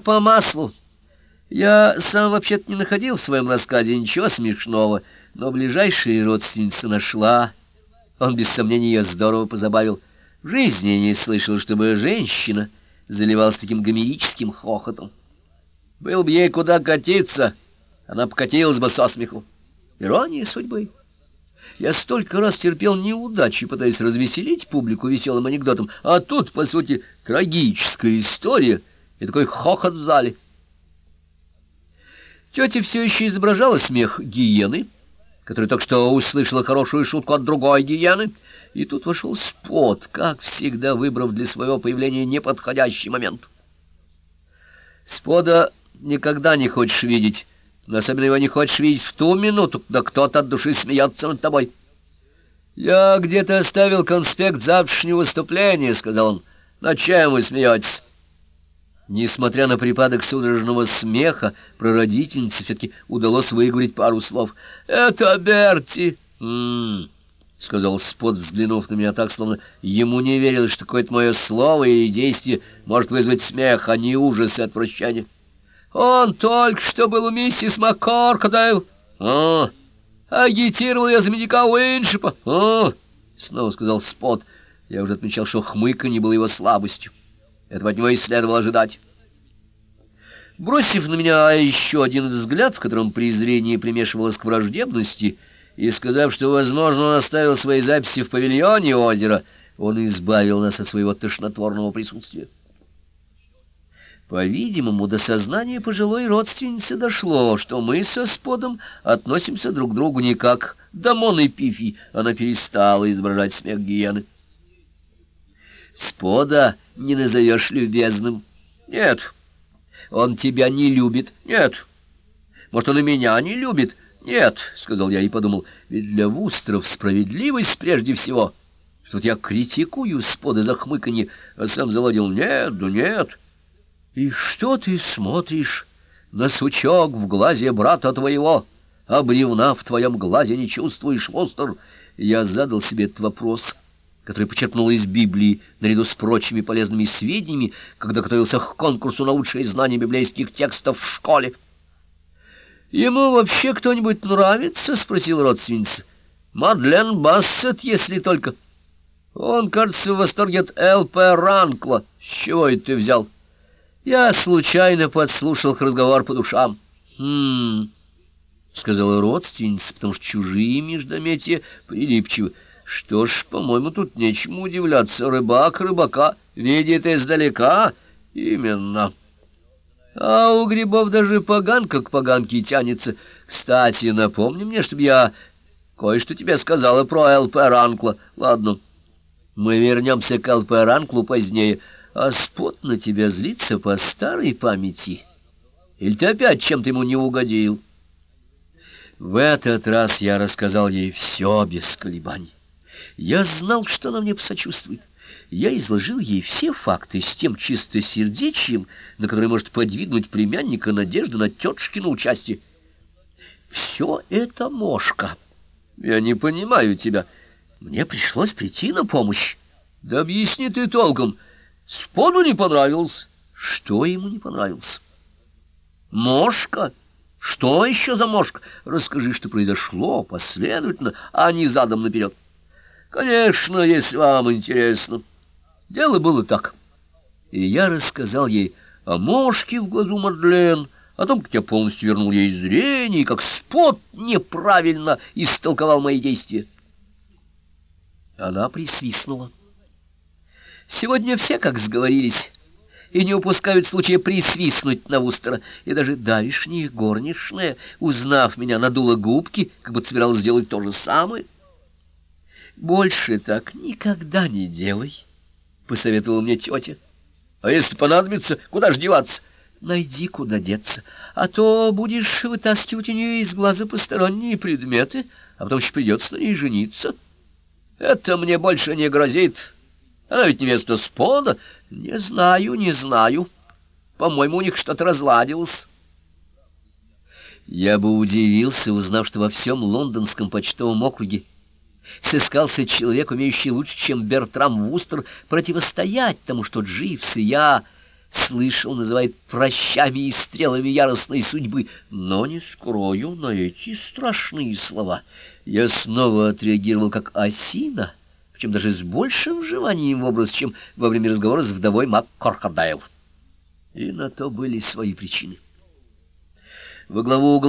по маслу. Я сам вообще-то не находил в своем рассказе ничего смешного, но ближайшая родственница нашла. Он, без сомнения, ее здорово позабавил. В жизни не слышал, чтобы женщина заливалась таким гомерическим хохотом. Был бы ей куда катиться, она покатилась бы со смеху. Ирония судьбы. Я столько раз терпел неудачи, пытаясь развеселить публику веселым анекдотом, а тут, по сути, трагическая история и такой хохот в зале. Тетя все еще изображала смех гиены, которая только что услышала хорошую шутку от другой гиены, и тут вошел спот, как всегда выбрав для своего появления неподходящий момент. Спода никогда не хочешь видеть, но особенно его не хочешь видеть в ту минуту, когда кто-то от души смеется над тобой. «Я где-то оставил конспект завтрашнего выступления», — сказал он. «На чем вы смеетесь?» Несмотря на припадок судорожного смеха, прародительнице все-таки удалось выговорить пару слов. «Это Берти!» «М-м-м», сказал Спот, взглянув на меня так, словно ему не верилось, что какое-то мое слово или действие может вызвать смех, а не ужас и отвращение. Он только что был у миссис МакКоркадейл. А, агитировал я за медика Уиншипа. А, снова сказал Спот. Я уже отмечал, что хмыканье было его слабостью. Этого от него и следовало ожидать. Бросив на меня еще один взгляд, в котором презрение примешивалось к враждебности, и сказав, что, возможно, он оставил свои записи в павильоне озера, он избавил нас от своего тошнотворного присутствия. По-видимому, до сознания пожилой родственницы дошло, что мы со Сподом относимся друг к другу не как Дамон и Пифи. Она перестала изображать смех гиены. Спода не назовешь любезным. Нет. Он тебя не любит. Нет. Может, он и меня не любит. Нет, — сказал я и подумал, — ведь для Вустров справедливость прежде всего. Что-то я критикую Спода за хмыканье, а сам заладил. Нет, да нет. И что ты смотришь на сучок в глазе брата твоего, а бревна в твоем глазе не чувствуешь, Востер? Я задал себе этот вопрос, который почерпнул из Библии наряду с прочими полезными сведениями, когда готовился к конкурсу на лучшие знания библейских текстов в школе. «Ему вообще кто-нибудь нравится?» — спросил родственница. «Мадлен Бассет, если только...» «Он, кажется, в восторге от Л.П. Ранкла. С чего это ты взял?» Я случайно подслушал их разговор по душам. «Хм...» — сказала родственница, потому что чужие междометия прилипчивы. «Что ж, по-моему, тут нечему удивляться. Рыбак рыбака видит издалека. Именно. А у грибов даже поганка к поганке тянется. Кстати, напомни мне, чтобы я кое-что тебе сказала про Л.П. Ранкла. Ладно, мы вернемся к Л.П. Ранклу позднее» а Спод на тебя злится по старой памяти. Или ты опять чем-то ему не угодил? В этот раз я рассказал ей все без колебаний. Я знал, что она мне посочувствует. Я изложил ей все факты с тем чистосердечием, на которое может подвигнуть племянника надежда на тетушкино участие. Все это мошка. Я не понимаю тебя. Мне пришлось прийти на помощь. Да объясни ты толком, — Споду не понравился. Что ему не понравился? Мошка? Что еще за мошка? Расскажи, что произошло последовательно, а не задом наперед. Конечно, если вам интересно. Дело было так. И я рассказал ей о мошке в глазу Мадлен, о том, как я полностью вернул ей зрение, и как спот неправильно истолковал мои действия. Она присвистнула. Сегодня все как сговорились и не упускают случая присвистнуть на Вустера, и даже давишняя горничная, узнав меня, надула губки, как бы собиралась сделать то же самое. «Больше так никогда не делай», — посоветовала мне тетя. «А если понадобится, куда ж деваться?» «Найди, куда деться, а то будешь вытаскивать у нее из глаза посторонние предметы, а потом еще придется на ней жениться». «Это мне больше не грозит», она ведь невеста Спода. Не знаю, не знаю. По-моему, у них что-то разладилось. Я бы удивился, узнав, что во всем лондонском почтовом округе сыскался человек, умеющий лучше, чем Бертрам Вустер, противостоять тому, что Дживс и я слышал, называет прощами и стрелами яростной судьбы, но не скрою на эти страшные слова. Я снова отреагировал как осина, причем даже с большим вживанием в образ, чем во время разговора с вдовой МакКоркадайл. И на то были свои причины. Во главу угла